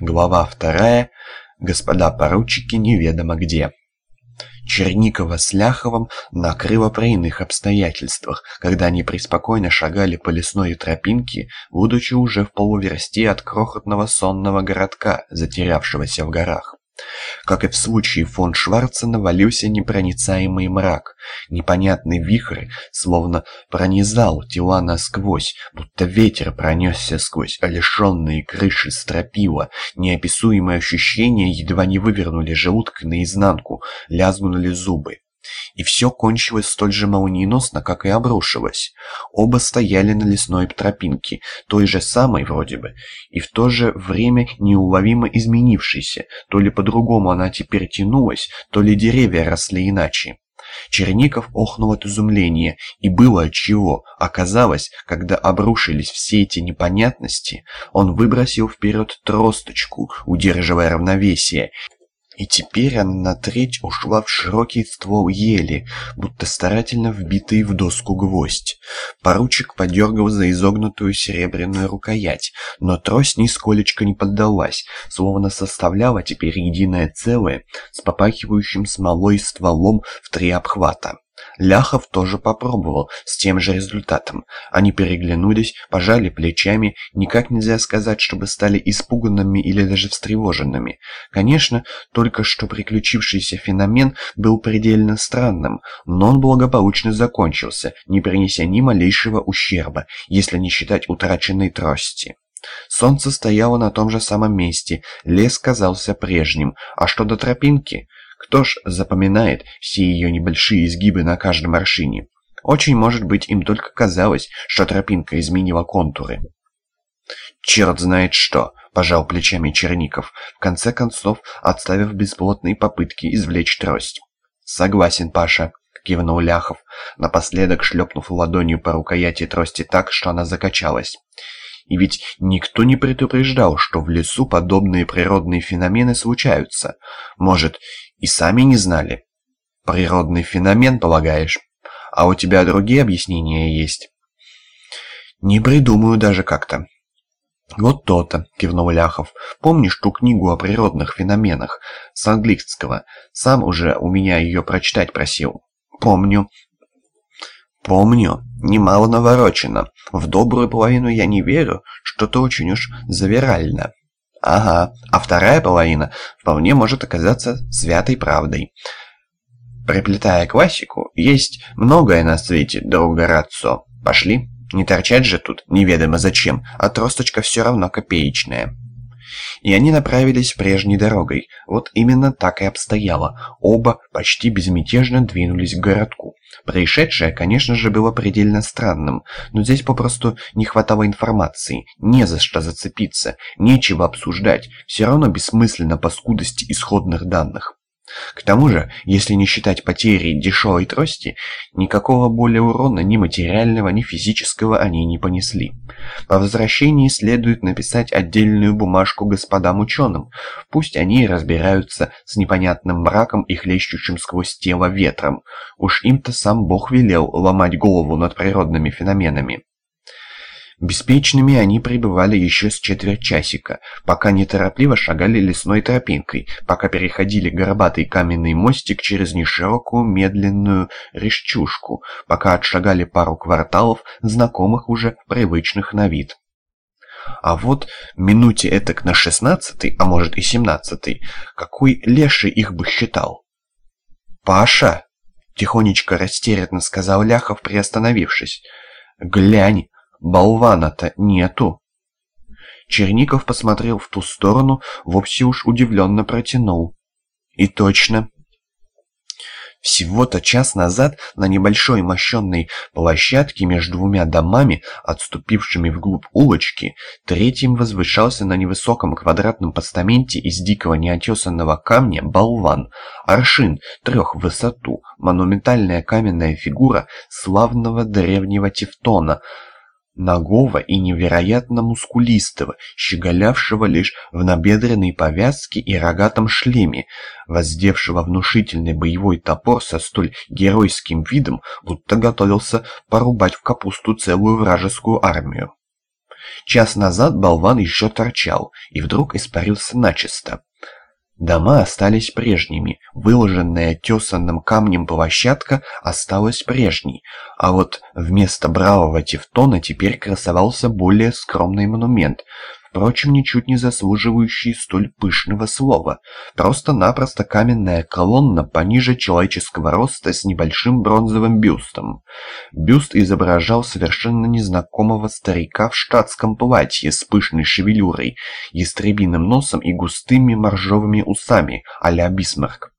Глава вторая. Господа поручики неведомо где. Черникова с Ляховым накрыло при иных обстоятельствах, когда они преспокойно шагали по лесной тропинке, будучи уже в полуверсте от крохотного сонного городка, затерявшегося в горах. Как и в случае фон Шварца, навалился непроницаемый мрак. Непонятный вихрь словно пронизал тела насквозь, будто ветер пронесся сквозь лишенные крыши стропила. Неописуемые ощущения едва не вывернули желудок наизнанку, лязгнули зубы. И все кончилось столь же молниеносно, как и обрушилось. Оба стояли на лесной тропинке, той же самой вроде бы, и в то же время неуловимо изменившейся, то ли по-другому она теперь тянулась, то ли деревья росли иначе. Черников охнул от изумления, и было отчего. Оказалось, когда обрушились все эти непонятности, он выбросил вперед тросточку, удерживая равновесие, и теперь она на треть ушла в широкий ствол ели, будто старательно вбитый в доску гвоздь. Поручик подергал за изогнутую серебряную рукоять, но трость нисколечко не поддалась, словно составляла теперь единое целое с попахивающим смолой стволом в три обхвата. Ляхов тоже попробовал, с тем же результатом. Они переглянулись, пожали плечами, никак нельзя сказать, чтобы стали испуганными или даже встревоженными. Конечно, только что приключившийся феномен был предельно странным, но он благополучно закончился, не принеся ни малейшего ущерба, если не считать утраченной трости. Солнце стояло на том же самом месте, лес казался прежним, а что до тропинки, кто ж запоминает все ее небольшие изгибы на каждом аршине? Очень может быть, им только казалось, что тропинка изменила контуры. «Черт знает что!» – пожал плечами Черников, в конце концов отставив бесплотные попытки извлечь трость. «Согласен, Паша», – кивнул Ляхов, напоследок шлепнув ладонью по рукояти трости так, что она закачалась. И ведь никто не предупреждал, что в лесу подобные природные феномены случаются. Может, и сами не знали. Природный феномен, полагаешь? А у тебя другие объяснения есть? Не придумаю даже как-то. «Вот то-то», — кивнул Ляхов. «Помнишь ту книгу о природных феноменах с английского? Сам уже у меня ее прочитать просил». «Помню». «Помню. Немало наворочено. В добрую половину я не верю, что-то очень уж завирально». Ага, а вторая половина вполне может оказаться святой правдой. Приплетая классику, есть многое на свете, друг Горацо. Пошли. Не торчать же тут неведомо зачем, а тросточка все равно копеечная. И они направились прежней дорогой. Вот именно так и обстояло. Оба почти безмятежно двинулись к городку. Происшедшее, конечно же, было предельно странным, но здесь попросту не хватало информации, не за что зацепиться, нечего обсуждать, все равно бессмысленно по скудости исходных данных. К тому же, если не считать потери дешевой трости, никакого более урона ни материального, ни физического они не понесли. По возвращении следует написать отдельную бумажку господам ученым, пусть они разбираются с непонятным мраком и хлещущим сквозь тело ветром. Уж им-то сам Бог велел ломать голову над природными феноменами. Беспечными они пребывали еще с четверть часика, пока неторопливо шагали лесной тропинкой, пока переходили горбатый каменный мостик через неширокую медленную речушку, пока отшагали пару кварталов, знакомых уже, привычных на вид. А вот минуте этак на шестнадцатый, а может и семнадцатый, какой леший их бы считал? «Паша!» — тихонечко растерянно сказал Ляхов, приостановившись. «Глянь, Болвана-то нету. Черников посмотрел в ту сторону, вовсе уж удивленно протянул. И точно. Всего-то час назад на небольшой мощенной площадке между двумя домами, отступившими вглубь улочки, третьим возвышался на невысоком квадратном постаменте из дикого неотесанного камня болван, аршин трех в высоту, монументальная каменная фигура славного древнего Тевтона – нагого и невероятно мускулистого, щеголявшего лишь в набедренной повязке и рогатом шлеме, воздевшего внушительный боевой топор со столь геройским видом, будто готовился порубать в капусту целую вражескую армию. Час назад болван еще торчал и вдруг испарился начисто. Дома остались прежними, выложенная тесанным камнем площадка осталась прежней, а вот вместо бравого тефтона теперь красовался более скромный монумент, впрочем, ничуть не заслуживающий столь пышного слова. Просто-напросто каменная колонна пониже человеческого роста с небольшим бронзовым бюстом. Бюст изображал совершенно незнакомого старика в штатском платье с пышной шевелюрой, ястребиным носом и густыми моржовыми усами а-ля Бисмарк.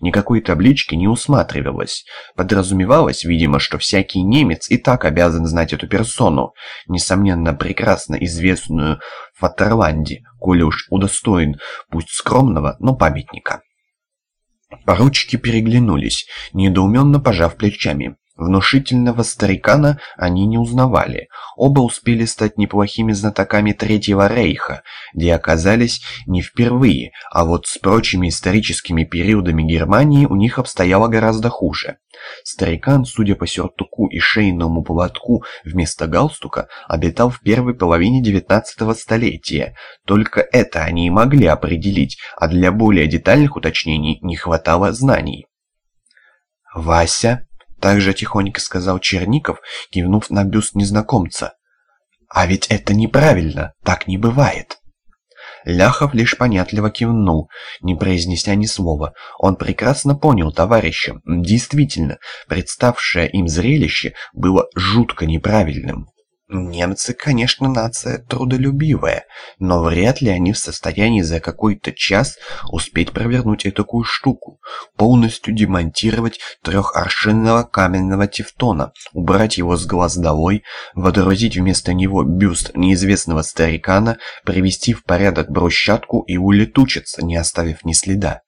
Никакой таблички не усматривалось. Подразумевалось, видимо, что всякий немец и так обязан знать эту персону, несомненно прекрасно известную в Фатерланде, коли уж удостоен, пусть скромного, но памятника. Поручики переглянулись, недоуменно пожав плечами. Внушительного старикана они не узнавали. Оба успели стать неплохими знатоками Третьего Рейха, где оказались не впервые, а вот с прочими историческими периодами Германии у них обстояло гораздо хуже. Старикан, судя по сюртуку и шейному поводку вместо галстука, обитал в первой половине XIX столетия. Только это они и могли определить, а для более детальных уточнений не хватало знаний. «Вася?» Также тихонько сказал Черников, кивнув на бюст незнакомца. «А ведь это неправильно, так не бывает». Ляхов лишь понятливо кивнул, не произнеся ни слова. Он прекрасно понял товарища. Действительно, представшее им зрелище было жутко неправильным. Немцы, конечно, нация трудолюбивая, но вряд ли они в состоянии за какой-то час успеть провернуть такую штуку, полностью демонтировать трехаршинного каменного тефтона, убрать его с глаз долой, водрузить вместо него бюст неизвестного старикана, привести в порядок брусчатку и улетучиться, не оставив ни следа.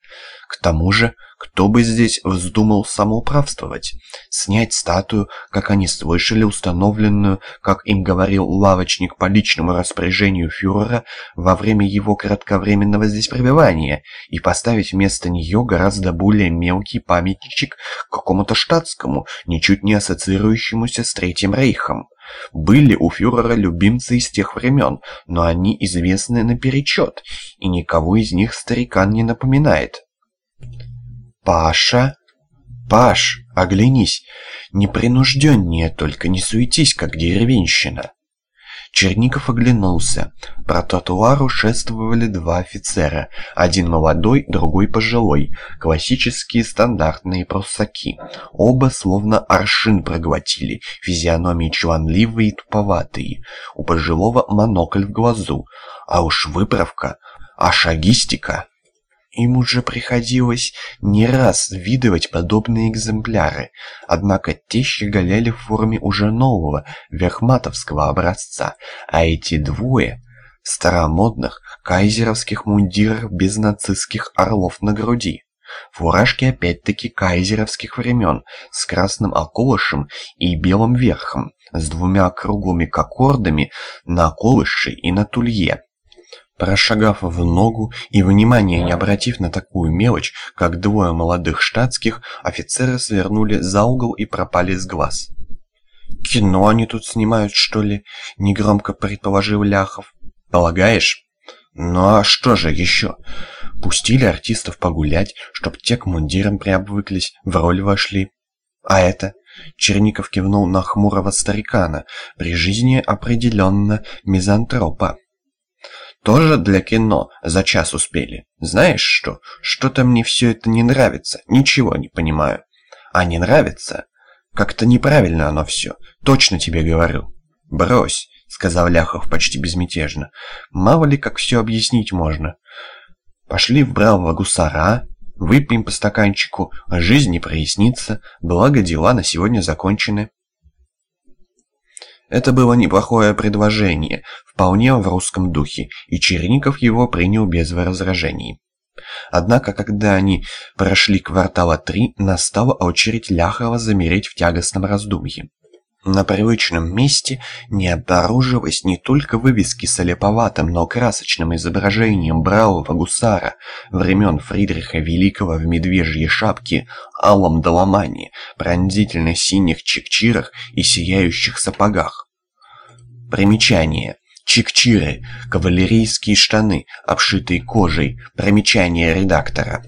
К тому же, кто бы здесь вздумал самоуправствовать? Снять статую, как они слышали, установленную, как им говорил лавочник по личному распоряжению фюрера во время его кратковременного здесь пребывания, и поставить вместо нее гораздо более мелкий памятничек какому-то штатскому, ничуть не ассоциирующемуся с Третьим Рейхом. Были у фюрера любимцы из тех времен, но они известны наперечет, и никого из них старикан не напоминает. «Паша? Паш, оглянись! Непринужденнее только, не суетись, как деревенщина!» Черников оглянулся. По тротуару шествовали два офицера. Один молодой, другой пожилой. Классические стандартные прусаки. Оба словно аршин проглотили, физиономии чванливые и туповатые. У пожилого монокль в глазу. А уж выправка, а шагистика... Им уже приходилось не раз видывать подобные экземпляры, однако те щеголяли в форме уже нового, верхматовского образца, а эти двое — старомодных кайзеровских мундиров без нацистских орлов на груди. Фуражки опять-таки кайзеровских времен, с красным околышем и белым верхом, с двумя круглыми кокордами на околыше и на тулье. Прошагав в ногу и внимания не обратив на такую мелочь, как двое молодых штатских, офицеры свернули за угол и пропали с глаз. «Кино они тут снимают, что ли?» — негромко предположил Ляхов. «Полагаешь?» «Ну а что же еще?» Пустили артистов погулять, чтоб те к мундирам приобвыклись, в роль вошли. «А это?» Черников кивнул на хмурого старикана, при жизни определенно мизантропа. Тоже для кино за час успели. Знаешь что? Что-то мне все это не нравится. Ничего не понимаю. А не нравится? Как-то неправильно оно все. Точно тебе говорю. Брось, сказал Ляхов почти безмятежно. Мало ли как все объяснить можно. Пошли в бравого гусара? Выпьем по стаканчику, жизнь не прояснится, благо дела на сегодня закончены. Это было неплохое предложение, вполне в русском духе, и Черников его принял без возражений. Однако, когда они прошли квартала три, настала очередь Ляхова замереть в тягостном раздумье. На привычном месте не обнаружилось не только вывески с олеповатым, но красочным изображением бравого гусара времен Фридриха Великого в медвежьей шапке, алом доломане, пронзительно синих чекчирах и сияющих сапогах. Примечание. Чикчиры, кавалерийские штаны, обшитые кожей, примечание редактора.